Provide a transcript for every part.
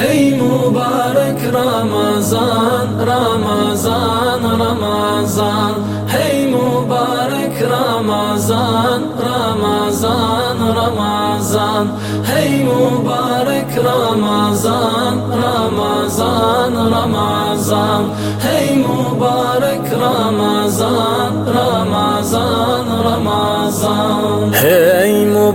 هي مبارك رمضان رمضان رمضان هي مبارك رمضان رمضان رمضان هي مبارك رمضان رمضان رمضان هي مبارك رمضان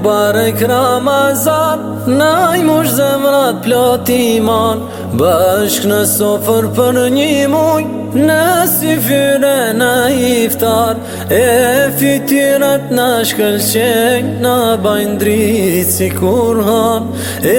mubarek Ramazan Naj mush zemrat plot iman Bëshk në sofer për një muj Në si fyre në iftar E fitirat në shkëllqenj Në bajnë dritë si kur han E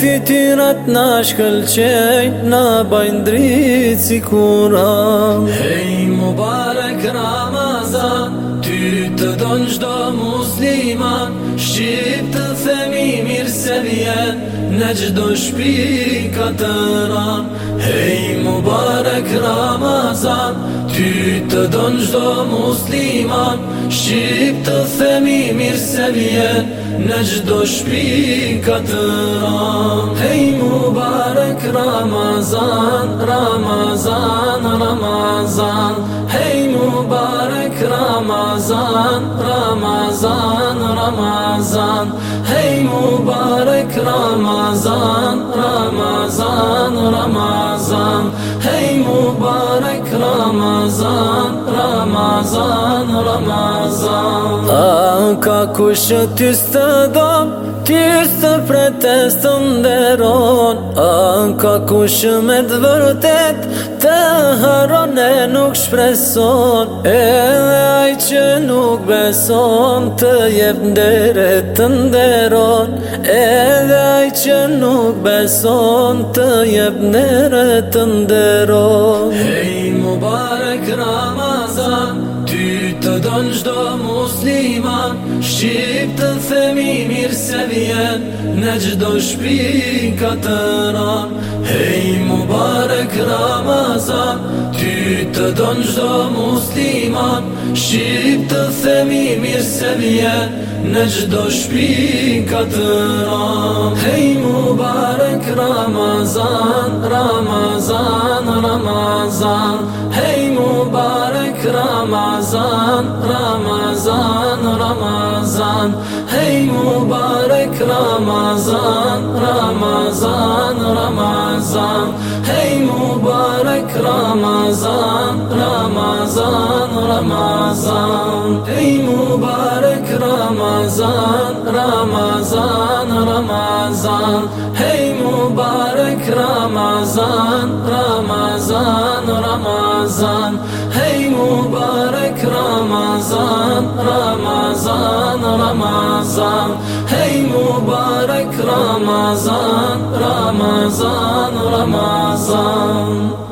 fitirat në shkëllqenj Në bajnë dritë si kur han Hej mubarek Ramazan Ty të do një do musliman Shqiptë të femi mirë se vjen Ne qdo shpika të ran Hej mubarek Ramazan Ty të do një do musliman Shqiptë të femi mirë se vjen وجليا نجدش بك ترام هي مبارك رمضان رمضان رمضان هي مبارك رمضان رمضان رمضان هي مبارك رمضان Ramazan, Ramazan, Ramazan A ka kushë ty së të dam Ty së pretes të nderon A ka kushë me të vërtet Të haron e nuk shpreson E dhe aj që nuk beson Të jep ndere të nderon E dhe aj që nuk beson Të jep ndere të nderon Hej Ramazan Ty të donë gjdo musliman Shqip të themi mirë se vjen Në gjdo shpika të ran Hej Mubarek Ramazan Ty të donë gjdo musliman Shqip të themi mirë se vjen Në gjdo shpika të ran Hej Mubarek Ramazan Ramazan Ramazan Ramazan, Ramazan, Ramazan Hey mübarek Ramazan, Ramazan, Ramazan Hey mübarek Ramazan, Ramazan, Ramazan Hey mübarek Ramazan, Ramazan, Ramazan Hey mübarek Ramazan, Ramazan, Ramazan مبارك رمضان رمضان رمضان هي مبارك رمضان رمضان رمضان